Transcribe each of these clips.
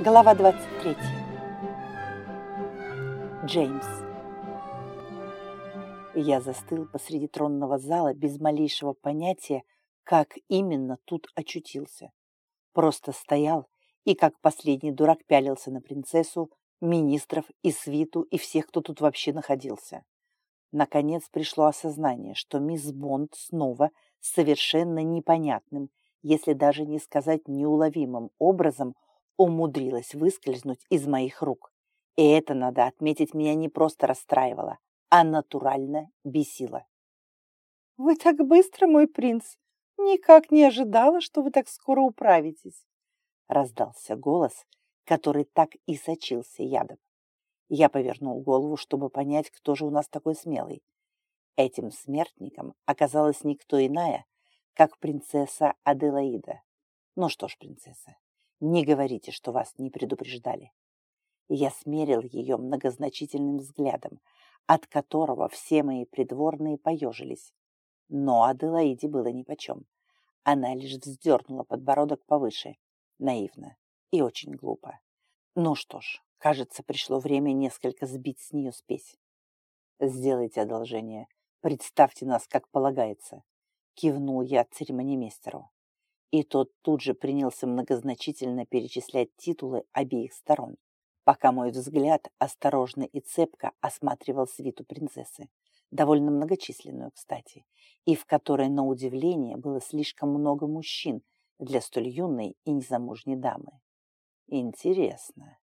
Глава 23. Джеймс. Я застыл посреди тронного зала без малейшего понятия, как именно тут очутился. Просто стоял и как последний дурак пялился на принцессу, министров и свиту и всех, кто тут вообще находился. Наконец пришло осознание, что мисс Бонд снова совершенно непонятным, если даже не сказать неуловимым образом – умудрилась выскользнуть из моих рук. И это, надо отметить, меня не просто расстраивало, а натурально бесило. «Вы так быстро, мой принц! Никак не ожидала, что вы так скоро управитесь!» Раздался голос, который так и сочился ядом. Я повернул голову, чтобы понять, кто же у нас такой смелый. Этим смертником оказалась никто иная, как принцесса Аделаида. Ну что ж, принцесса, не говорите, что вас не предупреждали. Я смерил ее многозначительным взглядом, от которого все мои придворные поежились. Но Аделаиде было нипочем. Она лишь вздернула подбородок повыше, наивно и очень глупо. Ну что ж, кажется, пришло время несколько сбить с нее спесь. «Сделайте одолжение, представьте нас, как полагается», — кивнул я церемонимейстеру. И тот тут же принялся многозначительно перечислять титулы обеих сторон, пока мой взгляд осторожно и цепко осматривал свиту принцессы, довольно многочисленную, кстати, и в которой, на удивление, было слишком много мужчин для столь юной и незамужней дамы. Интересно.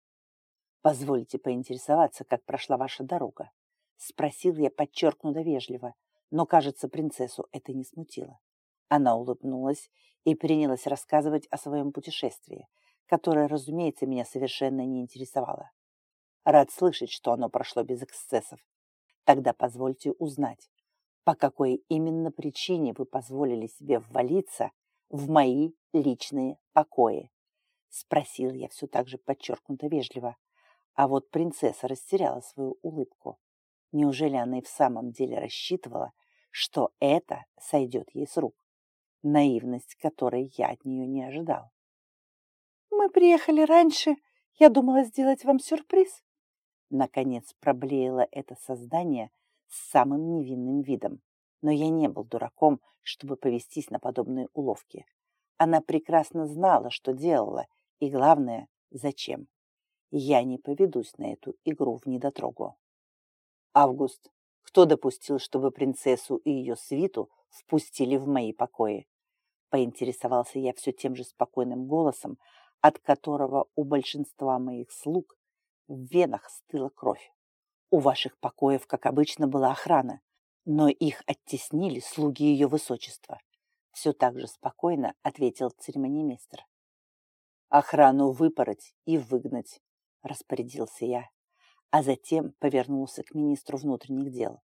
Позвольте поинтересоваться, как прошла ваша дорога. Спросил я подчеркнуто вежливо, но, кажется, принцессу это не смутило. Она улыбнулась и принялась рассказывать о своем путешествии, которое, разумеется, меня совершенно не интересовало. Рад слышать, что оно прошло без эксцессов. Тогда позвольте узнать, по какой именно причине вы позволили себе ввалиться в мои личные покои? Спросил я все так же подчеркнуто вежливо. А вот принцесса растеряла свою улыбку. Неужели она и в самом деле рассчитывала, что это сойдет ей с рук? Наивность которой я от нее не ожидал. «Мы приехали раньше. Я думала сделать вам сюрприз». Наконец проблеяло это создание с самым невинным видом. Но я не был дураком, чтобы повестись на подобные уловки. Она прекрасно знала, что делала, и, главное, зачем. Я не поведусь на эту игру в недотрогу. Август, кто допустил, чтобы принцессу и ее свиту впустили в мои покои? Поинтересовался я все тем же спокойным голосом, от которого у большинства моих слуг в венах стыла кровь. У ваших покоев, как обычно, была охрана, но их оттеснили слуги ее высочества. Все так же спокойно ответил церемонимейстер. Охрану выпороть и выгнать, распорядился я, а затем повернулся к министру внутренних дел.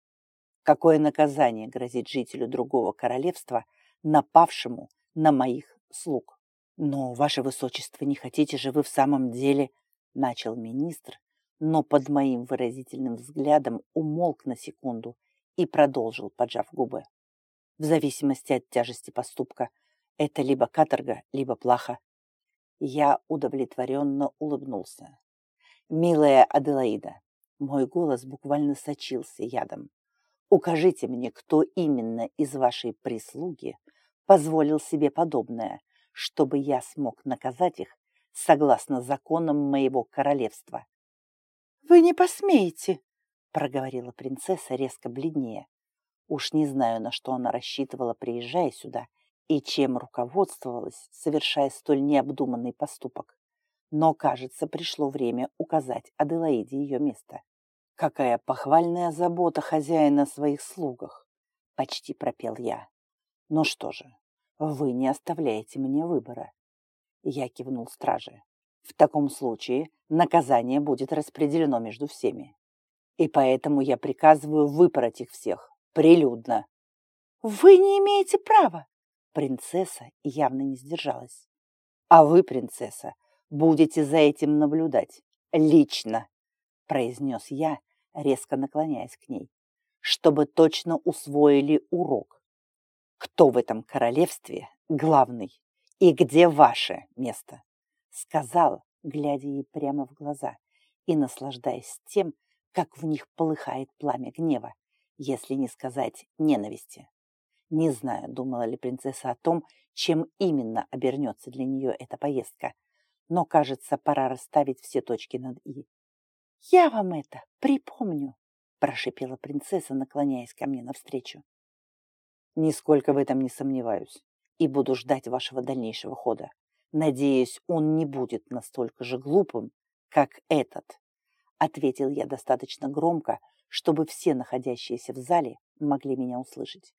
Какое наказание грозит жителю другого королевства – напавшему на моих слуг. «Но, ваше высочество, не хотите же вы в самом деле...» — начал министр, но под моим выразительным взглядом умолк на секунду и продолжил, поджав губы. В зависимости от тяжести поступка, это либо каторга, либо плаха. Я удовлетворенно улыбнулся. «Милая Аделаида, мой голос буквально сочился ядом. Укажите мне, кто именно из вашей прислуги позволил себе подобное, чтобы я смог наказать их согласно законам моего королевства. «Вы не посмеете!» — проговорила принцесса резко бледнее. Уж не знаю, на что она рассчитывала, приезжая сюда, и чем руководствовалась, совершая столь необдуманный поступок. Но, кажется, пришло время указать Аделаиде ее место. «Какая похвальная забота хозяина о своих слугах!» — почти пропел я. Ну что же, вы не оставляете мне выбора. Я кивнул страже. В таком случае наказание будет распределено между всеми. И поэтому я приказываю выпороть их всех. Прилюдно. Вы не имеете права. Принцесса явно не сдержалась. А вы, принцесса, будете за этим наблюдать. Лично, произнес я, резко наклоняясь к ней, чтобы точно усвоили урок кто в этом королевстве главный и где ваше место. Сказал, глядя ей прямо в глаза и наслаждаясь тем, как в них полыхает пламя гнева, если не сказать ненависти. Не знаю, думала ли принцесса о том, чем именно обернется для нее эта поездка, но, кажется, пора расставить все точки над «и». «Я вам это припомню», – прошипела принцесса, наклоняясь ко мне навстречу. «Нисколько в этом не сомневаюсь и буду ждать вашего дальнейшего хода. Надеюсь, он не будет настолько же глупым, как этот», – ответил я достаточно громко, чтобы все находящиеся в зале могли меня услышать.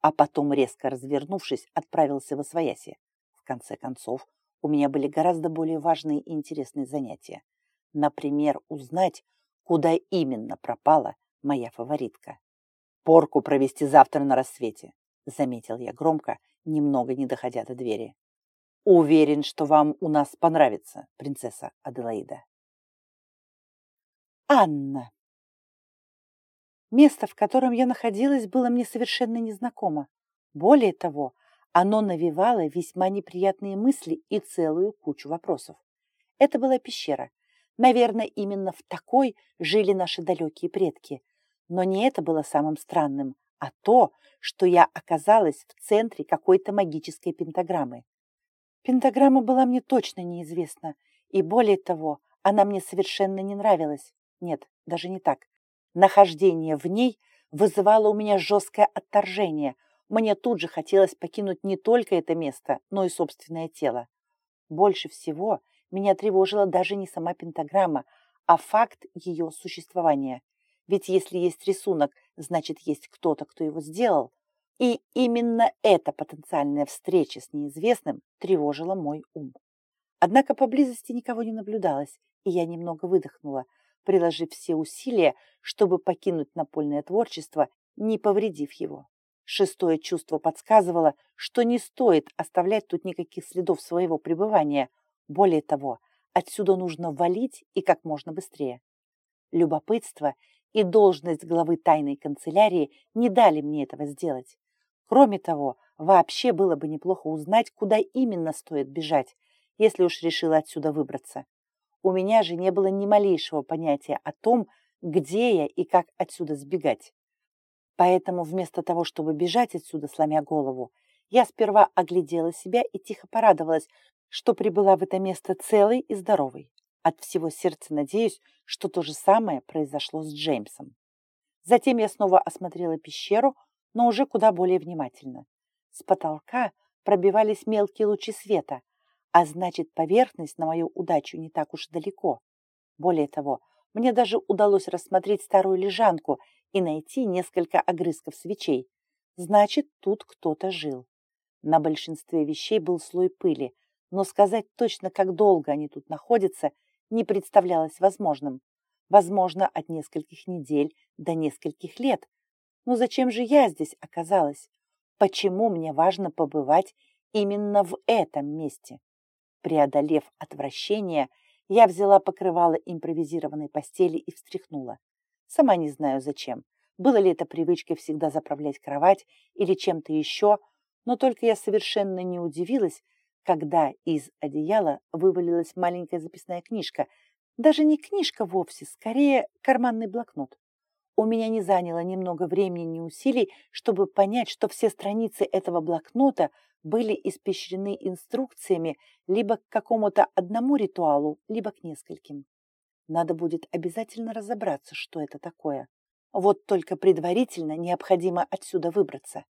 А потом, резко развернувшись, отправился в Освояси. В конце концов, у меня были гораздо более важные и интересные занятия. Например, узнать, куда именно пропала моя фаворитка. «Порку провести завтра на рассвете», — заметил я громко, немного не доходя до двери. «Уверен, что вам у нас понравится, принцесса Аделаида». Анна. Место, в котором я находилась, было мне совершенно незнакомо. Более того, оно навевало весьма неприятные мысли и целую кучу вопросов. Это была пещера. Наверное, именно в такой жили наши далекие предки. Но не это было самым странным, а то, что я оказалась в центре какой-то магической пентаграммы. Пентаграмма была мне точно неизвестна, и более того, она мне совершенно не нравилась. Нет, даже не так. Нахождение в ней вызывало у меня жесткое отторжение. Мне тут же хотелось покинуть не только это место, но и собственное тело. Больше всего меня тревожила даже не сама пентаграмма, а факт ее существования. Ведь если есть рисунок, значит, есть кто-то, кто его сделал. И именно эта потенциальная встреча с неизвестным тревожила мой ум. Однако поблизости никого не наблюдалось, и я немного выдохнула – приложив все усилия, чтобы покинуть напольное творчество, не повредив его. Шестое чувство подсказывало, что не стоит оставлять тут никаких следов своего пребывания. Более того, отсюда нужно валить и как можно быстрее. Любопытство и должность главы тайной канцелярии не дали мне этого сделать. Кроме того, вообще было бы неплохо узнать, куда именно стоит бежать, если уж решила отсюда выбраться. У меня же не было ни малейшего понятия о том, где я и как отсюда сбегать. Поэтому вместо того, чтобы бежать отсюда, сломя голову, я сперва оглядела себя и тихо порадовалась, что прибыла в это место целой и здоровой. От всего сердца надеюсь, что то же самое произошло с Джеймсом. Затем я снова осмотрела пещеру, но уже куда более внимательно. С потолка пробивались мелкие лучи света, а значит, поверхность на мою удачу не так уж далеко. Более того, мне даже удалось рассмотреть старую лежанку и найти несколько огрызков свечей. Значит, тут кто-то жил. На большинстве вещей был слой пыли, но сказать точно, как долго они тут находятся, не представлялось возможным. Возможно, от нескольких недель до нескольких лет. Но зачем же я здесь оказалась? Почему мне важно побывать именно в этом месте? Преодолев отвращение, я взяла покрывало импровизированной постели и встряхнула. Сама не знаю зачем. Было ли это привычкой всегда заправлять кровать или чем-то еще, но только я совершенно не удивилась, когда из одеяла вывалилась маленькая записная книжка. Даже не книжка вовсе, скорее карманный блокнот. У меня не заняло немного времени ни усилий, чтобы понять, что все страницы этого блокнота были испещрены инструкциями либо к какому-то одному ритуалу, либо к нескольким. Надо будет обязательно разобраться, что это такое. Вот только предварительно необходимо отсюда выбраться.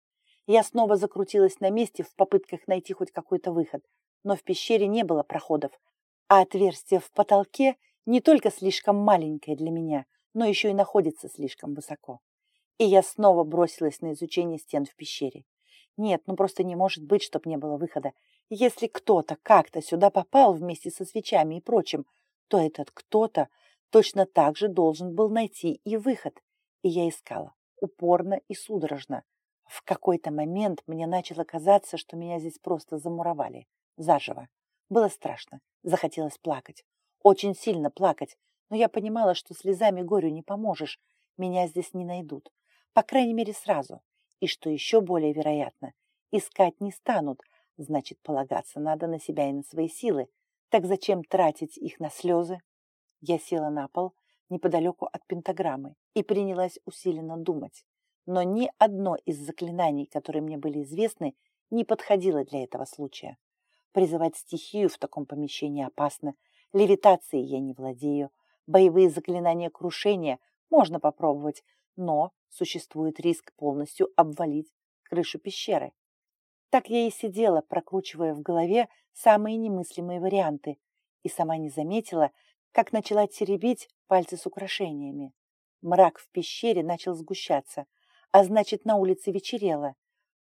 Я снова закрутилась на месте в попытках найти хоть какой-то выход, но в пещере не было проходов, а отверстие в потолке не только слишком маленькое для меня, но еще и находится слишком высоко. И я снова бросилась на изучение стен в пещере. Нет, ну просто не может быть, чтоб не было выхода. Если кто-то как-то сюда попал вместе со свечами и прочим, то этот кто-то точно так же должен был найти и выход. И я искала, упорно и судорожно. В какой-то момент мне начало казаться, что меня здесь просто замуровали. Заживо. Было страшно. Захотелось плакать. Очень сильно плакать. Но я понимала, что слезами горю не поможешь. Меня здесь не найдут. По крайней мере, сразу. И что еще более вероятно, искать не станут, значит, полагаться надо на себя и на свои силы. Так зачем тратить их на слезы? Я села на пол неподалеку от пентаграммы и принялась усиленно думать. Но ни одно из заклинаний, которые мне были известны, не подходило для этого случая. Призывать стихию в таком помещении опасно, левитацией я не владею, боевые заклинания крушения можно попробовать, но существует риск полностью обвалить крышу пещеры. Так я и сидела, прокручивая в голове самые немыслимые варианты, и сама не заметила, как начала теребить пальцы с украшениями. Мрак в пещере начал сгущаться, а значит, на улице вечерело.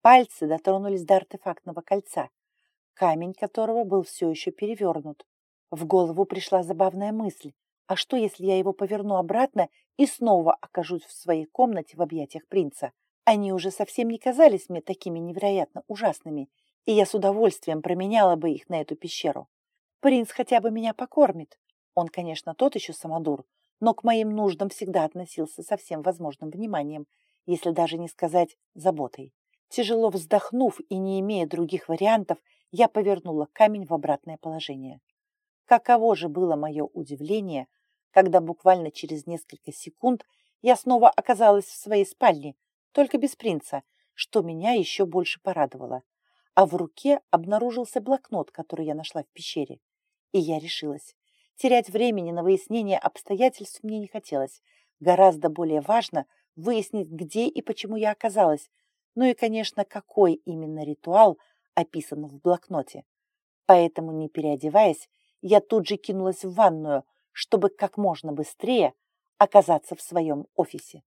Пальцы дотронулись до артефактного кольца, камень которого был все еще перевернут. В голову пришла забавная мысль. А что, если я его поверну обратно и снова окажусь в своей комнате в объятиях принца? Они уже совсем не казались мне такими невероятно ужасными, и я с удовольствием променяла бы их на эту пещеру. Принц хотя бы меня покормит. Он, конечно, тот еще самодур, но к моим нуждам всегда относился со всем возможным вниманием, если даже не сказать заботой. Тяжело вздохнув и не имея других вариантов, я повернула камень в обратное положение. Каково же было мое удивление, когда буквально через несколько секунд я снова оказалась в своей спальне, только без принца, что меня еще больше порадовало. А в руке обнаружился блокнот, который я нашла в пещере. И я решилась. Терять времени на выяснение обстоятельств мне не хотелось. Гораздо более важно выяснить, где и почему я оказалась. Ну и, конечно, какой именно ритуал описан в блокноте. Поэтому, не переодеваясь, я тут же кинулась в ванную, чтобы как можно быстрее оказаться в своем офисе.